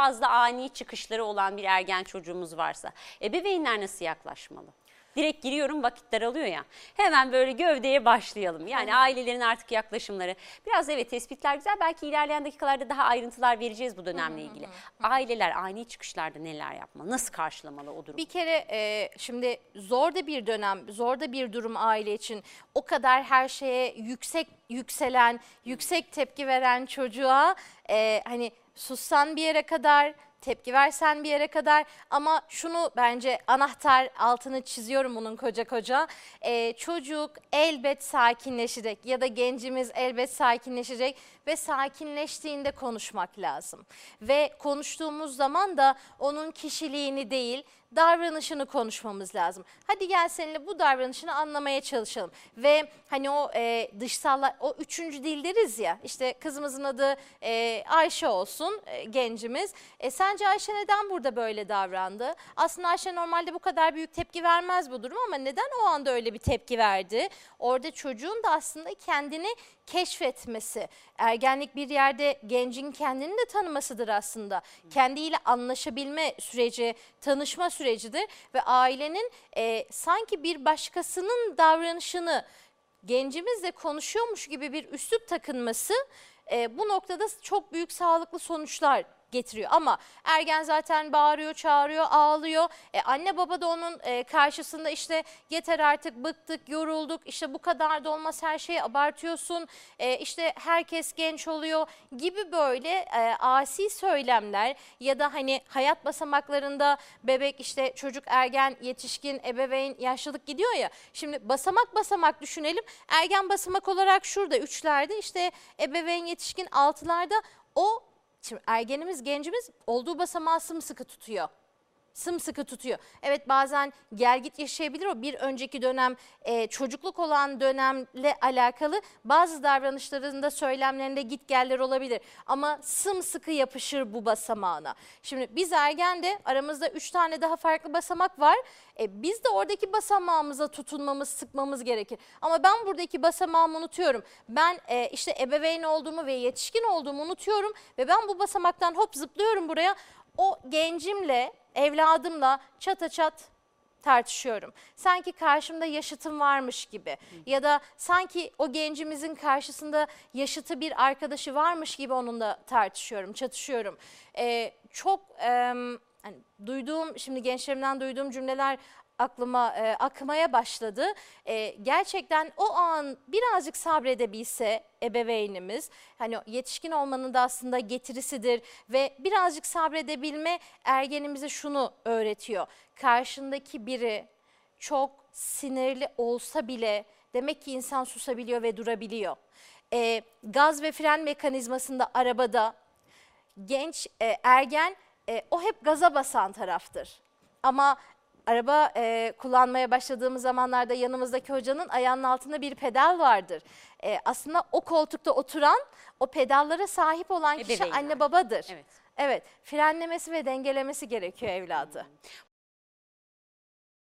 fazla ani çıkışları olan bir ergen çocuğumuz varsa ebeveynler nasıl yaklaşmalı? Direkt giriyorum vakit daralıyor ya. Hemen böyle gövdeye başlayalım. Yani ailelerin artık yaklaşımları. Biraz evet tespitler güzel. Belki ilerleyen dakikalarda daha ayrıntılar vereceğiz bu dönemle ilgili. Aileler ani çıkışlarda neler yapmalı? Nasıl karşılamalı o durumu? Bir kere e, şimdi zor da bir dönem, zor da bir durum aile için. O kadar her şeye yüksek yükselen, yüksek tepki veren çocuğa e, hani sussan bir yere kadar, tepki versen bir yere kadar ama şunu bence anahtar altını çiziyorum bunun koca koca. E, çocuk elbet sakinleşecek ya da gencimiz elbet sakinleşecek ve sakinleştiğinde konuşmak lazım. Ve konuştuğumuz zaman da onun kişiliğini değil davranışını konuşmamız lazım. Hadi gel seninle bu davranışını anlamaya çalışalım. Ve hani o e, dışsal, o üçüncü dil deriz ya işte kızımızın adı e, Ayşe olsun e, gencimiz. E, sence Ayşe neden burada böyle davrandı? Aslında Ayşe normalde bu kadar büyük tepki vermez bu durum ama neden o anda öyle bir tepki verdi? Orada çocuğun da aslında kendini keşfetmesi, ergenlik bir yerde gencin kendini de tanımasıdır aslında. Kendiyle anlaşabilme süreci, tanışma sürecidir ve ailenin e, sanki bir başkasının davranışını gencimizle konuşuyormuş gibi bir üslup takınması e, bu noktada çok büyük sağlıklı sonuçlar getiriyor. Ama ergen zaten bağırıyor, çağırıyor, ağlıyor. E, anne baba da onun e, karşısında işte yeter artık bıktık, yorulduk, işte bu kadar da olmaz her şeyi abartıyorsun, e, işte herkes genç oluyor gibi böyle e, asi söylemler ya da hani hayat basamaklarında bebek işte çocuk, ergen, yetişkin, ebeveyn, yaşlılık gidiyor ya. Şimdi basamak basamak düşünelim. Ergen basamak olarak şurada üçlerde işte ebeveyn, yetişkin altılarda o Şimdi ergenimiz, gencimiz olduğu basamağı sımsıkı tutuyor. Sımsıkı tutuyor. Evet bazen gelgit yaşayabilir o bir önceki dönem e, çocukluk olan dönemle alakalı bazı davranışlarında söylemlerinde gitgeller olabilir. Ama sımsıkı yapışır bu basamağına. Şimdi biz ergende aramızda üç tane daha farklı basamak var. E, biz de oradaki basamağımıza tutunmamız, sıkmamız gerekir. Ama ben buradaki basamağımı unutuyorum. Ben e, işte ebeveyn olduğumu ve yetişkin olduğumu unutuyorum ve ben bu basamaktan hop zıplıyorum buraya. O gencimle, evladımla çata çat tartışıyorum. Sanki karşımda yaşıtım varmış gibi ya da sanki o gencimizin karşısında yaşıtı bir arkadaşı varmış gibi onunla tartışıyorum, çatışıyorum. Ee, çok em, hani duyduğum, şimdi gençlerimden duyduğum cümleler aklıma e, akmaya başladı. E, gerçekten o an birazcık sabredebilse ebeveynimiz, hani yetişkin olmanın da aslında getirisidir ve birazcık sabredebilme ergenimize şunu öğretiyor. Karşındaki biri çok sinirli olsa bile demek ki insan susabiliyor ve durabiliyor. E, gaz ve fren mekanizmasında arabada genç e, ergen e, o hep gaza basan taraftır. Ama araba e, kullanmaya başladığımız zamanlarda yanımızdaki hocanın ayağının altında bir pedal vardır. E, aslında o koltukta oturan, o pedallara sahip olan kişi Ebeveynler. anne babadır. Evet. Evet, frenlemesi ve dengelemesi gerekiyor evladı.